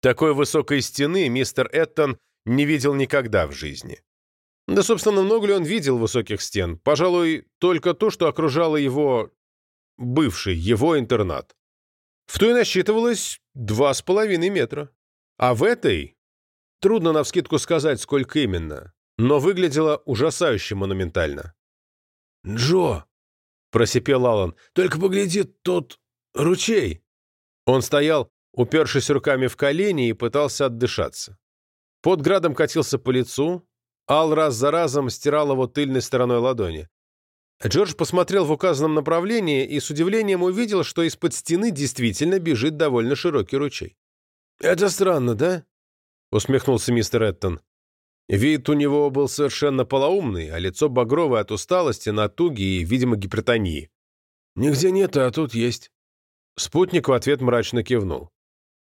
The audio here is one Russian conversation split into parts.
Такой высокой стены мистер Эттон не видел никогда в жизни. Да, собственно, много ли он видел высоких стен? Пожалуй, только то, что окружало его бывший, его интернат. В той насчитывалось два с половиной метра. А в этой, трудно навскидку сказать, сколько именно, но выглядело ужасающе монументально. «Джо!» — просипел Алан. «Только погляди, тот ручей!» Он стоял, упершись руками в колени, и пытался отдышаться. Под градом катился по лицу, Ал раз за разом стирал его тыльной стороной ладони. Джордж посмотрел в указанном направлении и с удивлением увидел, что из-под стены действительно бежит довольно широкий ручей. «Это странно, да?» — усмехнулся мистер Эттон. Вид у него был совершенно полоумный, а лицо багровое от усталости, натуги и, видимо, гипертонии. «Нигде нет, а тут есть». Спутник в ответ мрачно кивнул.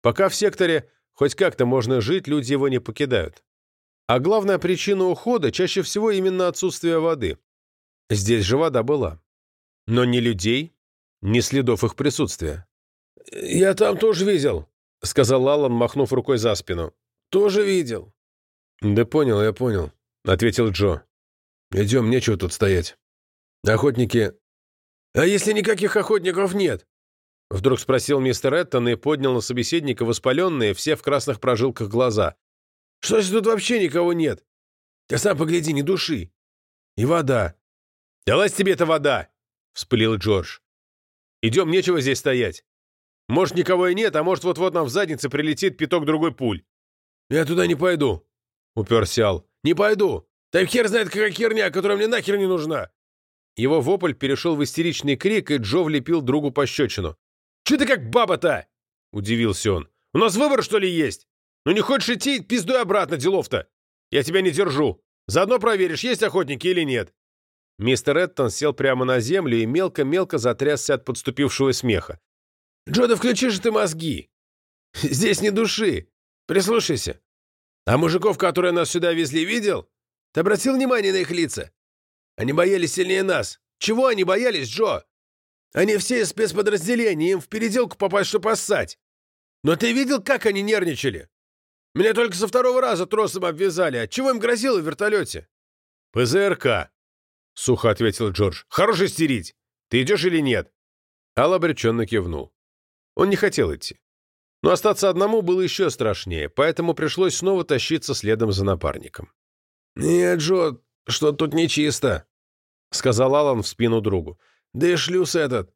Пока в секторе хоть как-то можно жить, люди его не покидают. А главная причина ухода чаще всего именно отсутствие воды. Здесь же вода была. Но ни людей, ни следов их присутствия. «Я там тоже видел», — сказал Аллан, махнув рукой за спину. «Тоже видел». «Да понял, я понял», — ответил Джо. «Идем, нечего тут стоять. Охотники...» «А если никаких охотников нет?» Вдруг спросил мистер Эттон и поднял на собеседника воспаленные, все в красных прожилках глаза. «Что если тут вообще никого нет? Ты сам погляди, не души. И вода. «Далась тебе эта вода!» — вспылил Джордж. «Идем, нечего здесь стоять. Может, никого и нет, а может, вот-вот нам в заднице прилетит пяток другой пуль». «Я туда не пойду», — уперся Ал. «Не пойду. Так хер знает, какая херня, которая мне нахер не нужна». Его вопль перешел в истеричный крик, и Джо влепил другу пощечину. «Че ты как баба-то?» — удивился он. «У нас выбор, что ли, есть? Ну не хочешь идти, пиздуй обратно, делов-то. Я тебя не держу. Заодно проверишь, есть охотники или нет». Мистер Эттон сел прямо на землю и мелко-мелко затрясся от подступившего смеха. «Джо, да включи же ты мозги! Здесь не души! Прислушайся! А мужиков, которые нас сюда везли, видел? Ты обратил внимание на их лица? Они боялись сильнее нас. Чего они боялись, Джо? Они все из спецподразделений, им в переделку попасть, чтобы поссать. Но ты видел, как они нервничали? Меня только со второго раза тросом обвязали. А чего им грозило в вертолете? ПЗРК, — сухо ответил Джордж. «Хорош истерить! Ты идешь или нет?» Ал обреченно кивнул. Он не хотел идти. Но остаться одному было еще страшнее, поэтому пришлось снова тащиться следом за напарником. «Нет, Джо, что тут нечисто», — сказал Алан в спину другу. «Да и шлюз этот.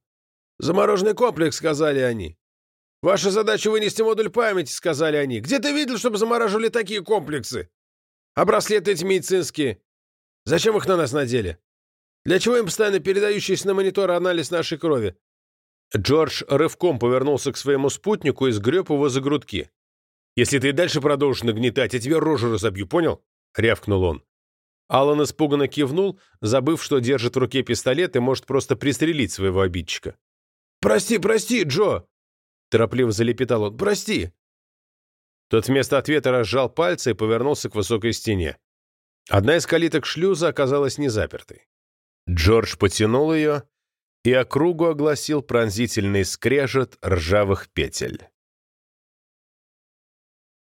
Замороженный комплекс, сказали они. Ваша задача вынести модуль памяти, сказали они. Где ты видел, чтобы замораживали такие комплексы? А браслеты эти медицинские? Зачем их на нас надели? Для чего им постоянно передающийся на монитор анализ нашей крови?» Джордж рывком повернулся к своему спутнику и сгреб его за грудки. «Если ты и дальше продолжишь нагнетать, я тебе рожу разобью, понял?» — рявкнул он. Алан испуганно кивнул, забыв, что держит в руке пистолет и может просто пристрелить своего обидчика. «Прости, прости, Джо!» — торопливо залепетал он. «Прости!» Тот вместо ответа разжал пальцы и повернулся к высокой стене. Одна из калиток шлюза оказалась не запертой. Джордж потянул ее, и округу огласил пронзительный скрежет ржавых петель.